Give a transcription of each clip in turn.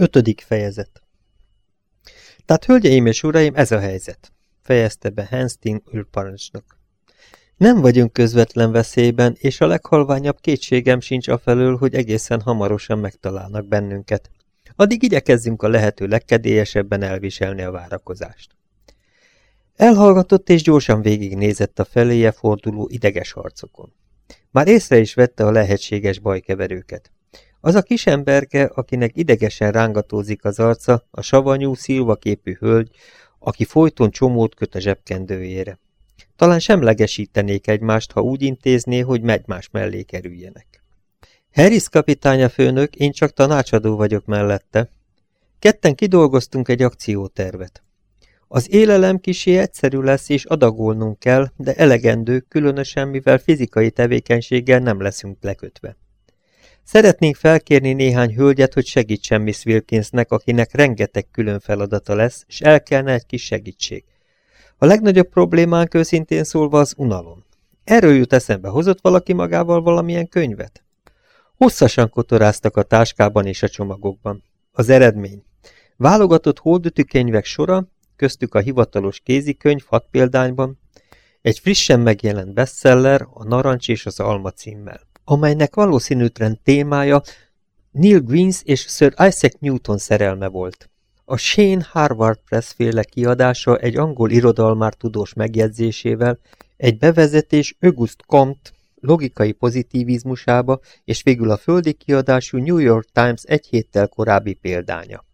Ötödik fejezet Tehát, hölgyeim és uraim, ez a helyzet, fejezte be Hanstein űrparancsnok. Nem vagyunk közvetlen veszélyben, és a leghalványabb kétségem sincs afelől, hogy egészen hamarosan megtalálnak bennünket. Addig igyekezzünk a lehető legkedélyesebben elviselni a várakozást. Elhallgatott és gyorsan végignézett a feléje forduló ideges harcokon. Már észre is vette a lehetséges bajkeverőket. Az a kis emberke, akinek idegesen rángatózik az arca, a savanyú, szilvaképű hölgy, aki folyton csomót köt a zsebkendőjére. Talán semlegesítenék egymást, ha úgy intézné, hogy egymás mellé kerüljenek. Harris kapitánya főnök, én csak tanácsadó vagyok mellette. Ketten kidolgoztunk egy akciótervet. Az élelem kisé egyszerű lesz és adagolnunk kell, de elegendő, különösen mivel fizikai tevékenységgel nem leszünk lekötve. Szeretnénk felkérni néhány hölgyet, hogy segítsen Miss Wilkinsnek, akinek rengeteg külön feladata lesz, és el kellene egy kis segítség. A legnagyobb problémánk őszintén szólva az unalom. Erről jut eszembe, hozott valaki magával valamilyen könyvet? Hosszasan kotoráztak a táskában és a csomagokban. Az eredmény. Válogatott holdütű könyvek sora, köztük a hivatalos kézikönyv hat példányban, egy frissen megjelent bestseller, a Narancs és az Alma címmel amelynek valószínűtlen témája Neil Greens és Sir Isaac Newton szerelme volt. A Shane Harvard Press féle kiadása egy angol irodalmár tudós megjegyzésével, egy bevezetés August Comte logikai pozitivizmusába, és végül a földi kiadású New York Times egy héttel korábbi példánya.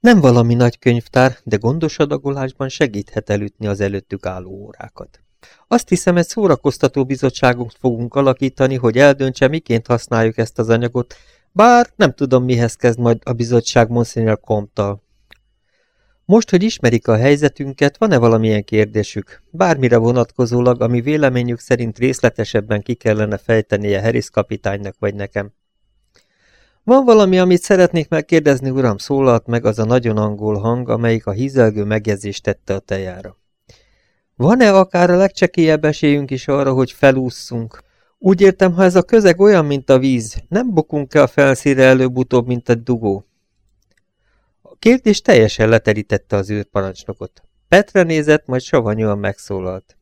Nem valami nagy könyvtár, de gondos adagolásban segíthet elütni az előttük álló órákat. Azt hiszem, egy szórakoztató bizottságot fogunk alakítani, hogy eldöntse, miként használjuk ezt az anyagot, bár nem tudom, mihez kezd majd a bizottság Monsignor Comtal. Most, hogy ismerik a helyzetünket, van-e valamilyen kérdésük? Bármire vonatkozólag, ami véleményük szerint részletesebben ki kellene fejtenie Harris kapitánynak vagy nekem. Van valami, amit szeretnék megkérdezni, uram, szólalt meg az a nagyon angol hang, amelyik a hízelgő megjegyzést tette a tejára. Van-e akár a legcsekélyebb esélyünk is arra, hogy felússzunk? Úgy értem, ha ez a közeg olyan, mint a víz, nem bukunk-e a felszíre előbb-utóbb, mint egy dugó? A kérdés teljesen leterítette az űrparancsnokot. Petre nézett, majd savanyúan megszólalt.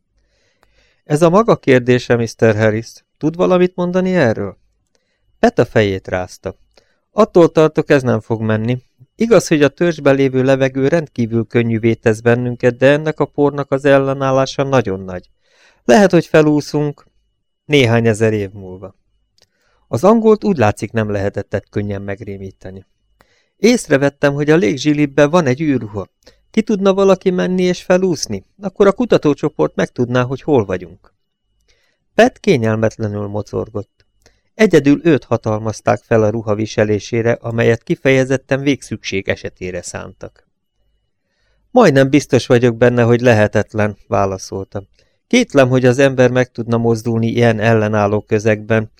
Ez a maga kérdése, Mr. Harris. Tud valamit mondani erről? Pet a fejét rázta. Attól tartok, ez nem fog menni. Igaz, hogy a törzsben lévő levegő rendkívül könnyűvé tesz bennünket, de ennek a pornak az ellenállása nagyon nagy. Lehet, hogy felúszunk néhány ezer év múlva. Az angolt úgy látszik nem lehetett könnyen megrémíteni. Észrevettem, hogy a légzsilibben van egy űrruha. Ki tudna valaki menni és felúszni? Akkor a kutatócsoport megtudná, hogy hol vagyunk. Pet kényelmetlenül mocorgott. Egyedül őt hatalmazták fel a ruha viselésére, amelyet kifejezetten végszükség esetére szántak. Majdnem biztos vagyok benne, hogy lehetetlen, válaszoltam. Kétlem, hogy az ember meg tudna mozdulni ilyen ellenálló közegben,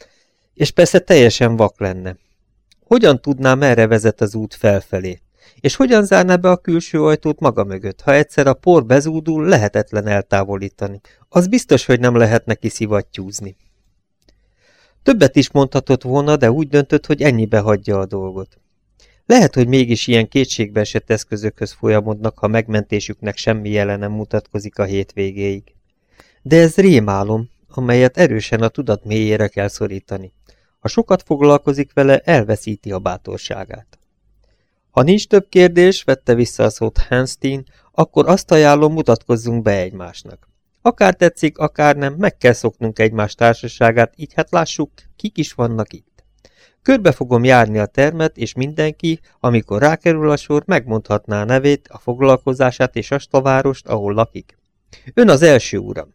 és persze teljesen vak lenne. Hogyan tudná, merre vezet az út felfelé? És hogyan zárná be a külső ajtót maga mögött, ha egyszer a por bezúdul, lehetetlen eltávolítani? Az biztos, hogy nem lehet neki szivattyúzni. Többet is mondhatott volna, de úgy döntött, hogy ennyibe hagyja a dolgot. Lehet, hogy mégis ilyen kétségbeesett eszközökhöz folyamodnak, ha megmentésüknek semmi jele nem mutatkozik a hétvégéig. De ez rémálom, amelyet erősen a tudat mélyére kell szorítani. Ha sokat foglalkozik vele, elveszíti a bátorságát. Ha nincs több kérdés, vette vissza a szót Hanstein, akkor azt ajánlom, mutatkozzunk be egymásnak. Akár tetszik, akár nem, meg kell szoknunk egymás társaságát, így hát lássuk, kik is vannak itt. Körbe fogom járni a termet, és mindenki, amikor rákerül a sor, megmondhatná a nevét, a foglalkozását és azt a várost, ahol lakik. Ön az első uram.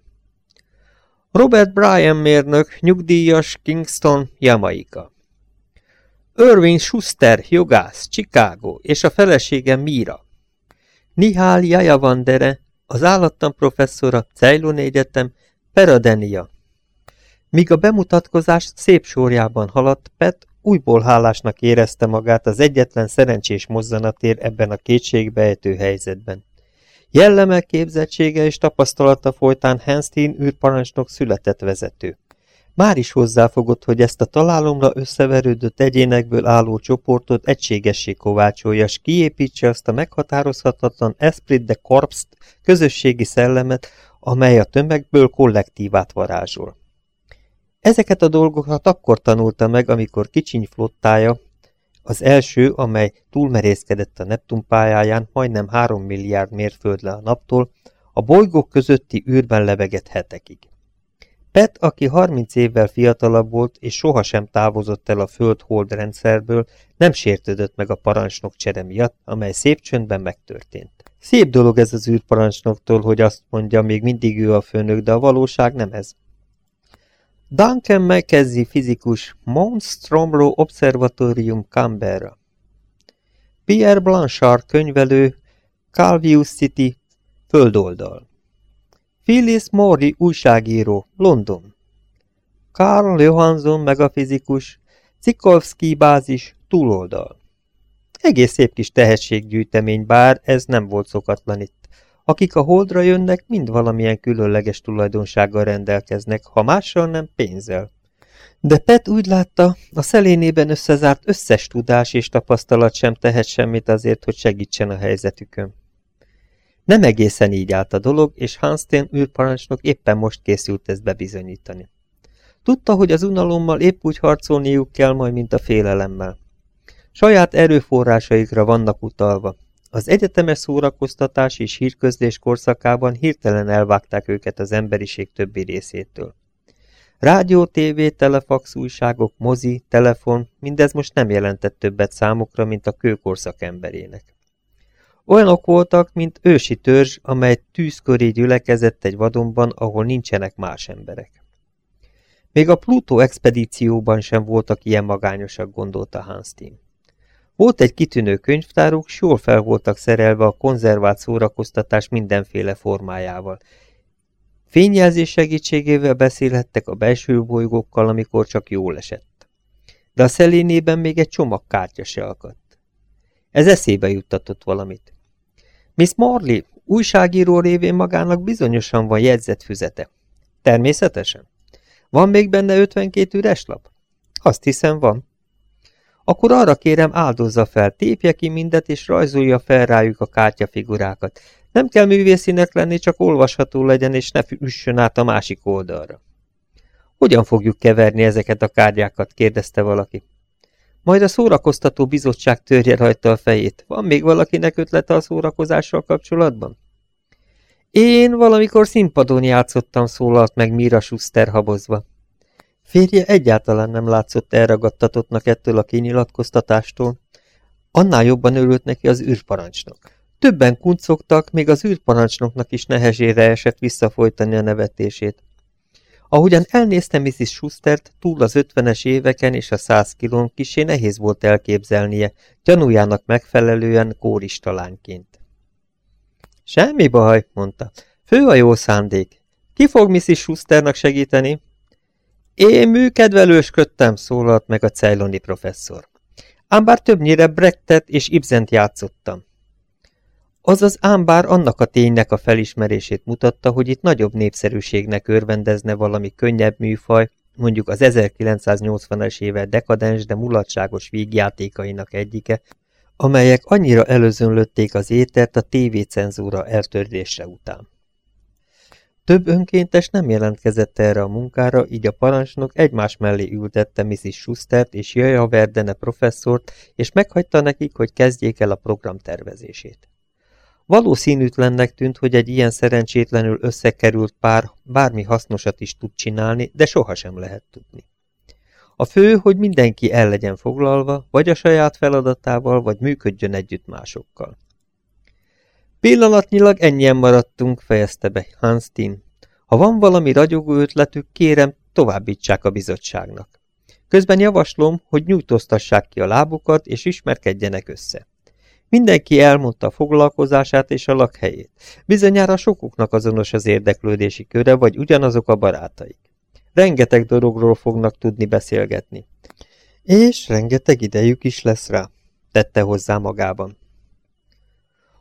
Robert Bryan mérnök, nyugdíjas, Kingston, Jamaica. Irving Schuster, jogász, Chicago, és a felesége Mira. Nihal Jajavandere, az állattan professzora, Ceylon Egyetem, Peradenia. Míg a bemutatkozás szép sorjában haladt, Pet újból hálásnak érezte magát az egyetlen szerencsés mozzanatér ebben a kétségbeejtő helyzetben. Jelleme, képzettsége és tapasztalata folytán Hanstein űrparancsnok született vezető. Már is hozzáfogott, hogy ezt a találomra összeverődött egyénekből álló csoportot egységessé kovácsolja, s kiépítse azt a meghatározhatatlan esprit de corps közösségi szellemet, amely a tömegből kollektívát varázsol. Ezeket a dolgokat akkor tanulta meg, amikor kicsiny flottája, az első, amely túlmerészkedett a Neptun pályáján majdnem három milliárd mérföldre a naptól, a bolygók közötti űrben lebegett hetekig. Pet, aki 30 évvel fiatalabb volt, és sohasem távozott el a Föld-Hold rendszerből, nem sértődött meg a parancsnok csere miatt, amely szép csöndben megtörtént. Szép dolog ez az űrparancsnoktól, hogy azt mondja, még mindig ő a főnök, de a valóság nem ez. Duncan McKenzie fizikus, Mount Stromlo Observatorium Canberra. Pierre Blanchard könyvelő, Calvius City, földoldal. Phyllis Mori újságíró, London. Karl Johansson megafizikus, Cikovsky bázis, túloldal. Egész szép kis tehetséggyűjtemény, bár ez nem volt szokatlan itt. Akik a holdra jönnek, mind valamilyen különleges tulajdonsággal rendelkeznek, ha mással nem pénzzel. De Pet úgy látta, a szelénében összezárt összes tudás és tapasztalat sem tehet semmit azért, hogy segítsen a helyzetükön. Nem egészen így állt a dolog, és Hanstein űrparancsnok éppen most készült ezt bebizonyítani. Tudta, hogy az unalommal épp úgy harcolniuk kell majd, mint a félelemmel. Saját erőforrásaikra vannak utalva. Az egyetemes szórakoztatás és hírközlés korszakában hirtelen elvágták őket az emberiség többi részétől. Rádió, tévé, telefax, újságok, mozi, telefon, mindez most nem jelentett többet számukra, mint a kőkorszak emberének. Olyanok voltak, mint ősi törzs, amely tűzköré gyülekezett egy vadonban, ahol nincsenek más emberek. Még a Pluto expedícióban sem voltak ilyen magányosak, gondolta Hanstein. Volt egy kitűnő könyvtáruk, s jól fel voltak szerelve a konzervált szórakoztatás mindenféle formájával. Fényjelzés segítségével beszélhettek a belső bolygókkal, amikor csak jól esett. De a szelénében még egy csomag kártya se akadt. Ez eszébe juttatott valamit. Miss Morley újságíró révén magának bizonyosan van jegyzett füzete. Természetesen. Van még benne 52 üres lap? Azt hiszem van. Akkor arra kérem áldozza fel, tépje ki mindet és rajzolja fel rájuk a kártyafigurákat. Nem kell művészinek lenni, csak olvasható legyen és ne üssön át a másik oldalra. Hogyan fogjuk keverni ezeket a kártyákat? kérdezte valaki. Majd a szórakoztató bizottság törje rajta a fejét. Van még valakinek ötlete a szórakozással kapcsolatban? Én valamikor színpadon játszottam, szólalt meg Mira Schuster habozva. Férje egyáltalán nem látszott elragadtatottnak ettől a kinyilatkoztatástól. Annál jobban örült neki az űrparancsnok. Többen kuncogtak, még az űrparancsnoknak is nehezére esett visszafolytani a nevetését. Ahogyan elnézte Mrs. Schustert, túl az ötvenes éveken és a száz kilón kisé nehéz volt elképzelnie, gyanújának megfelelően kóristalányként. Semmi baj, mondta. Fő a jó szándék. Ki fog Mrs. Schusternak segíteni? Én műkedvelősködtem, szólalt meg a cejloni professzor. Ám bár többnyire Brechtet és Ibzent játszottam. Azaz ám bár annak a ténynek a felismerését mutatta, hogy itt nagyobb népszerűségnek örvendezne valami könnyebb műfaj, mondjuk az 1980-es éve dekadens, de mulatságos vígjátékainak egyike, amelyek annyira előzönlötték az étert a tévécenzúra eltörlése után. Több önkéntes nem jelentkezett erre a munkára, így a parancsnok egymás mellé ültette Mrs. Schustert és Jaja Verdene professzort, és meghagyta nekik, hogy kezdjék el a program tervezését. Valószínűtlennek tűnt, hogy egy ilyen szerencsétlenül összekerült pár bármi hasznosat is tud csinálni, de sohasem lehet tudni. A fő, hogy mindenki el legyen foglalva, vagy a saját feladatával, vagy működjön együtt másokkal. Pillanatnyilag ennyien maradtunk, fejezte be Hanstein. Ha van valami ragyogó ötletük, kérem, továbbítsák a bizottságnak. Közben javaslom, hogy nyújtóztassák ki a lábukat, és ismerkedjenek össze. Mindenki elmondta a foglalkozását és a lakhelyét. Bizonyára sokuknak azonos az érdeklődési köre, vagy ugyanazok a barátaik. Rengeteg dologról fognak tudni beszélgetni. És rengeteg idejük is lesz rá, tette hozzá magában.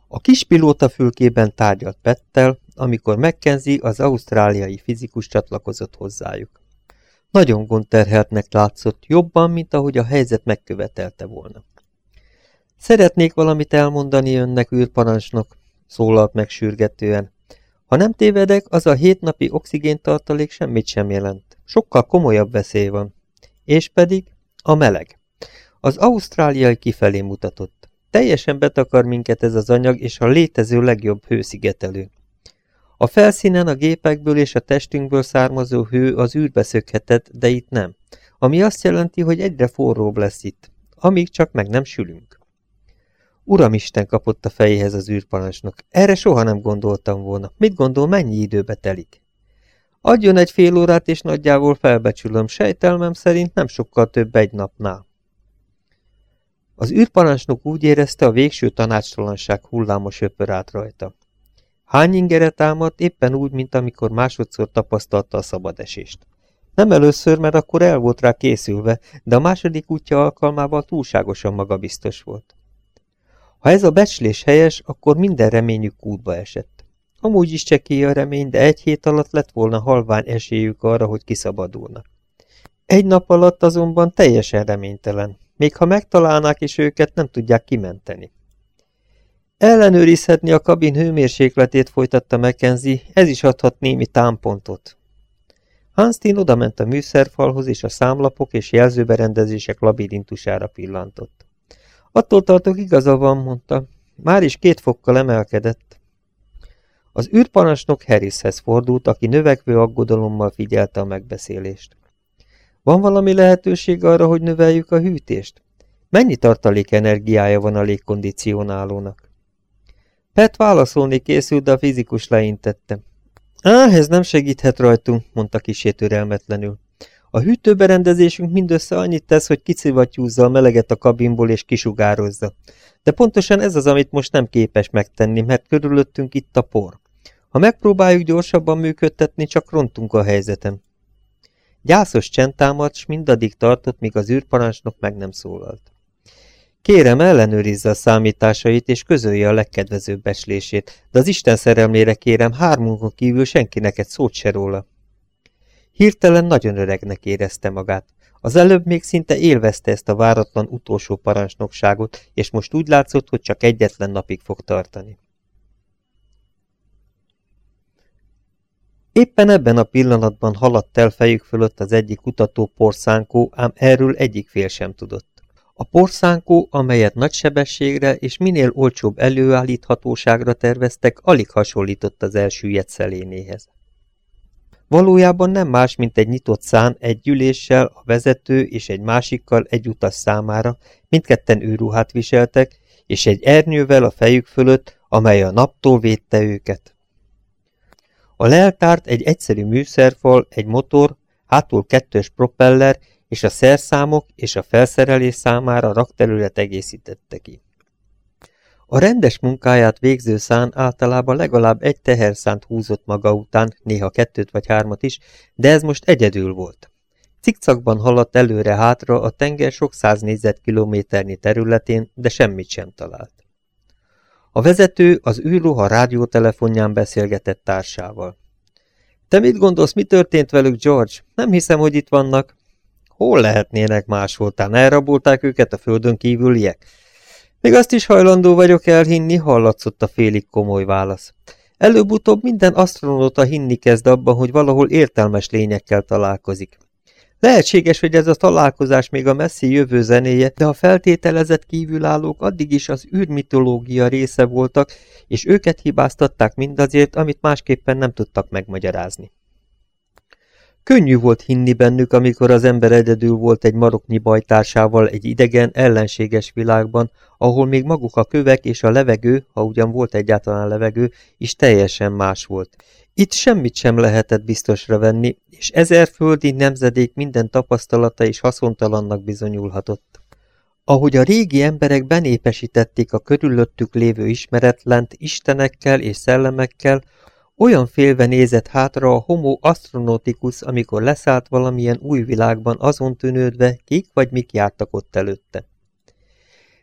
A kis pilóta fülkében tárgyalt Pettel, amikor Mackenzie, az ausztráliai fizikus csatlakozott hozzájuk. Nagyon gondterheltnek látszott, jobban, mint ahogy a helyzet megkövetelte volna. Szeretnék valamit elmondani önnek, űrparancsnok, szólalt meg sürgetően. Ha nem tévedek, az a hétnapi oxigéntartalék semmit sem jelent. Sokkal komolyabb veszély van. És pedig a meleg. Az ausztráliai kifelé mutatott. Teljesen betakar minket ez az anyag, és a létező legjobb hőszigetelő. A felszínen a gépekből és a testünkből származó hő az űrbe szökhetett, de itt nem. Ami azt jelenti, hogy egyre forróbb lesz itt, amíg csak meg nem sülünk. Uramisten kapott a fejéhez az űrparancsnok. Erre soha nem gondoltam volna. Mit gondol, mennyi időbe telik? Adjon egy fél órát, és nagyjából felbecsülöm. Sejtelmem szerint nem sokkal több egy napnál. Az űrparancsnok úgy érezte, a végső tanácstalanság hullámos öpör át rajta. Hány ingere támadt, éppen úgy, mint amikor másodszor tapasztalta a szabadesést. Nem először, mert akkor el volt rá készülve, de a második útja alkalmával túlságosan magabiztos volt. Ha ez a becslés helyes, akkor minden reményük útba esett. Amúgy is csekély a remény, de egy hét alatt lett volna halvány esélyük arra, hogy kiszabadulnak. Egy nap alatt azonban teljesen reménytelen, még ha megtalálnák is őket, nem tudják kimenteni. Ellenőrizhetni a kabin hőmérsékletét folytatta Mackenzie, ez is adhat némi támpontot. Hanstin odament a műszerfalhoz, és a számlapok és jelzőberendezések labirintusára pillantott. Attól tartok igaza van, mondta. Már is két fokkal emelkedett. Az űrparancsnok Harrishez fordult, aki növekvő aggodalommal figyelte a megbeszélést. Van valami lehetőség arra, hogy növeljük a hűtést? Mennyi tartalék energiája van a légkondicionálónak? Pet válaszolni készült, de a fizikus leintette. Á, ez nem segíthet rajtunk, mondta kisé türelmetlenül. A hűtőberendezésünk mindössze annyit tesz, hogy kicivattyúzza a meleget a kabinból és kisugározza. De pontosan ez az, amit most nem képes megtenni, mert körülöttünk itt a por. Ha megpróbáljuk gyorsabban működtetni, csak rontunk a helyzetem. Gyászos csend támadt, s mindaddig tartott, míg az űrparancsnok meg nem szólalt. Kérem, ellenőrizze a számításait, és közölje a legkedvezőbb beslését, de az Isten szerelmére kérem, hármunkon kívül senkinek egy szót se róla. Hirtelen nagyon öregnek érezte magát. Az előbb még szinte élvezte ezt a váratlan utolsó parancsnokságot, és most úgy látszott, hogy csak egyetlen napig fog tartani. Éppen ebben a pillanatban haladt el fejük fölött az egyik kutató porszánkó, ám erről egyik fél sem tudott. A porszánkó, amelyet nagy sebességre és minél olcsóbb előállíthatóságra terveztek, alig hasonlított az elsüllyedt szelénéhez. Valójában nem más, mint egy nyitott szán egy gyűléssel, a vezető és egy másikkal egy utas számára, mindketten őruhát viseltek, és egy ernyővel a fejük fölött, amely a naptól védte őket. A leltárt egy egyszerű műszerfal, egy motor, hátul kettős propeller és a szerszámok és a felszerelés számára rakterület egészítette ki. A rendes munkáját végző szán általában legalább egy teherszánt húzott maga után, néha kettőt vagy hármat is, de ez most egyedül volt. Cikcakban haladt előre-hátra a tenger sok száz négyzetkilométernyi területén, de semmit sem talált. A vezető az űrruha rádiótelefonján beszélgetett társával. Te mit gondolsz, mi történt velük, George? Nem hiszem, hogy itt vannak. Hol lehetnének voltán? Elrabolták őket a földön kívüliek? Még azt is hajlandó vagyok elhinni, hallatszott a félig komoly válasz. Előbb-utóbb minden asztronóta hinni kezd abban, hogy valahol értelmes lényekkel találkozik. Lehetséges, hogy ez a találkozás még a messzi jövő zenéje, de a feltételezett kívülállók addig is az űrmitológia része voltak, és őket hibáztatták mindazért, amit másképpen nem tudtak megmagyarázni. Könnyű volt hinni bennük, amikor az ember egyedül volt egy maroknyi bajtársával egy idegen, ellenséges világban, ahol még maguk a kövek és a levegő, ha ugyan volt egyáltalán levegő, is teljesen más volt. Itt semmit sem lehetett biztosra venni, és ezer földi nemzedék minden tapasztalata is haszontalannak bizonyulhatott. Ahogy a régi emberek benépesítették a körülöttük lévő ismeretlent istenekkel és szellemekkel, olyan félve nézett hátra a homo astronoticus, amikor leszállt valamilyen új világban azon tűnődve, kik vagy mik jártak ott előtte.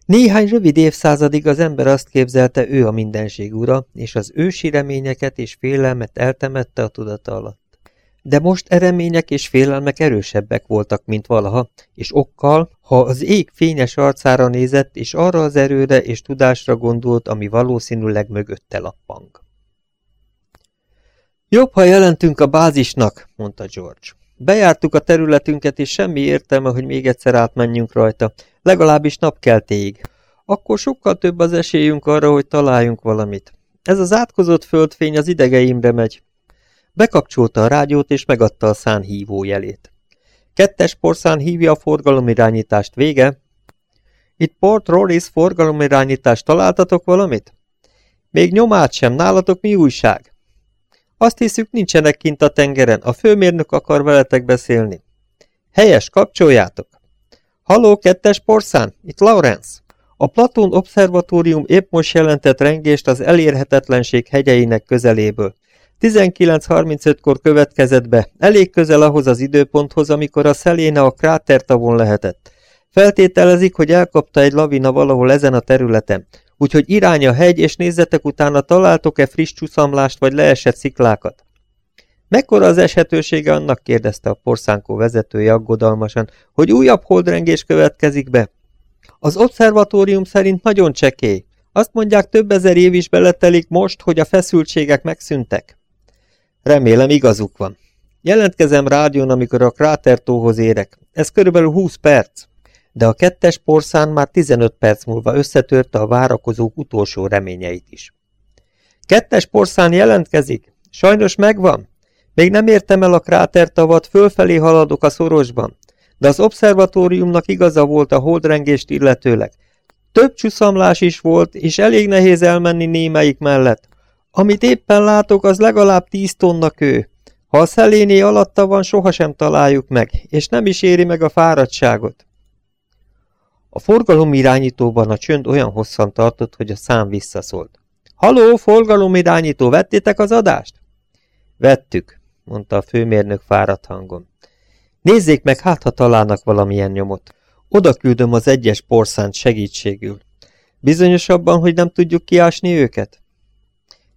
Néhány rövid évszázadig az ember azt képzelte, ő a mindenség ura, és az ősi reményeket és félelmet eltemette a tudata alatt. De most eremények és félelmek erősebbek voltak, mint valaha, és okkal, ha az ég fényes arcára nézett, és arra az erőre és tudásra gondolt, ami valószínűleg mögötte lappang. Jobb, ha jelentünk a bázisnak, mondta George. Bejártuk a területünket, és semmi értelme, hogy még egyszer átmenjünk rajta, legalábbis napkeltéig. Akkor sokkal több az esélyünk arra, hogy találjunk valamit. Ez az átkozott földfény az idegeimre megy. Bekapcsolta a rádiót, és megadta a szán hívó jelét. Kettes porszán hívja a forgalomirányítást vége. Itt Port Roris forgalomirányítást találtatok valamit? Még nyomát sem, nálatok mi újság? Azt hiszük, nincsenek kint a tengeren, a főmérnök akar veletek beszélni. Helyes, kapcsoljátok! Haló, kettes porszán, itt Lawrence. A Platón Obszervatórium épp most jelentett rengést az elérhetetlenség hegyeinek közeléből. 19.35-kor következett be, elég közel ahhoz az időponthoz, amikor a szeléne a krátertavon lehetett. Feltételezik, hogy elkapta egy lavina valahol ezen a területen, úgyhogy irány a hegy, és nézzetek utána, találtok-e friss csúszamlást vagy leesett sziklákat. Mekkora az eshetősége annak, kérdezte a porszánkó vezetője aggodalmasan, hogy újabb holdrengés következik be? Az obszervatórium szerint nagyon csekély. Azt mondják, több ezer év is beletelik most, hogy a feszültségek megszűntek. Remélem igazuk van. Jelentkezem rádión, amikor a krátertóhoz érek. Ez körülbelül 20 perc. De a kettes porszán már 15 perc múlva összetörte a várakozók utolsó reményeit is. Kettes porszán jelentkezik? Sajnos megvan. Még nem értem el a krátertavat, fölfelé haladok a szorosban. De az obszervatóriumnak igaza volt a holdrengést illetőleg. Több csúszamlás is volt, és elég nehéz elmenni némelyik mellett. Amit éppen látok, az legalább tíz tonna kő. Ha a szeléné alatta van, sohasem találjuk meg, és nem is éri meg a fáradtságot. A forgalomirányítóban a csönd olyan hosszan tartott, hogy a szám visszaszólt. Haló, forgalomirányító, vettétek az adást? Vettük, mondta a főmérnök fáradt hangon. Nézzék meg, hát ha találnak valamilyen nyomot. Oda küldöm az egyes porszánt segítségül. Bizonyosabban, hogy nem tudjuk kiásni őket?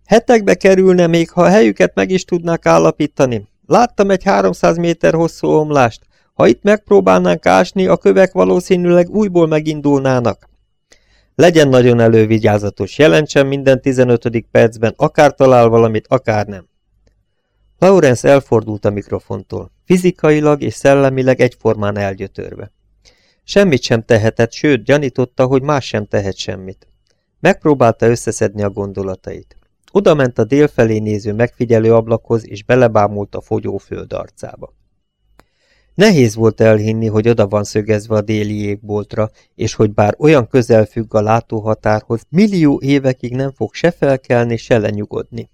Hetekbe kerülne még, ha a helyüket meg is tudnák állapítani. Láttam egy 300 méter hosszú omlást. Ha itt megpróbálnánk ásni, a kövek valószínűleg újból megindulnának. Legyen nagyon elővigyázatos, jelentsen minden 15. percben, akár talál valamit, akár nem. Lawrence elfordult a mikrofontól, fizikailag és szellemileg egyformán elgyötörve. Semmit sem tehetett, sőt, gyanította, hogy más sem tehet semmit. Megpróbálta összeszedni a gondolatait. Oda ment a dél felé néző megfigyelő ablakhoz, és belebámult a fogyó föld arcába. Nehéz volt elhinni, hogy oda van szögezve a déli égboltra, és hogy bár olyan közel függ a látóhatárhoz, millió évekig nem fog se felkelni, se lenyugodni.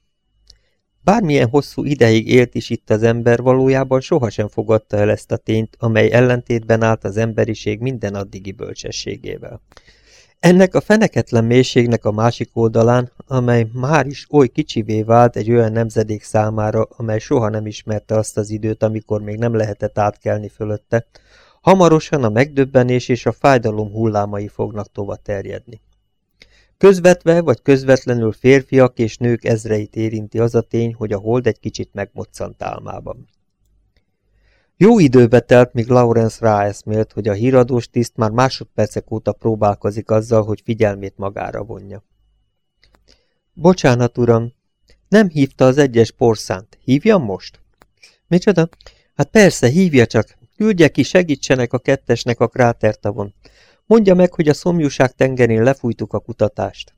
Bármilyen hosszú ideig élt is itt az ember, valójában sohasem fogadta el ezt a tényt, amely ellentétben állt az emberiség minden addigi bölcsességével. Ennek a feneketlen mélységnek a másik oldalán, amely már is oly kicsivé vált egy olyan nemzedék számára, amely soha nem ismerte azt az időt, amikor még nem lehetett átkelni fölötte, hamarosan a megdöbbenés és a fájdalom hullámai fognak tova terjedni. Közvetve vagy közvetlenül férfiak és nők ezreit érinti az a tény, hogy a hold egy kicsit megmoccant álmában. Jó időbe telt, míg Lawrence ráeszmélt, hogy a híradós tiszt már másodpercek óta próbálkozik azzal, hogy figyelmét magára vonja. Bocsánat, uram, nem hívta az egyes porszánt. Hívjam most? Micsoda? Hát persze, hívja csak. Küldje ki, segítsenek a kettesnek a krátertavon. Mondja meg, hogy a szomjúság tengerén lefújtuk a kutatást.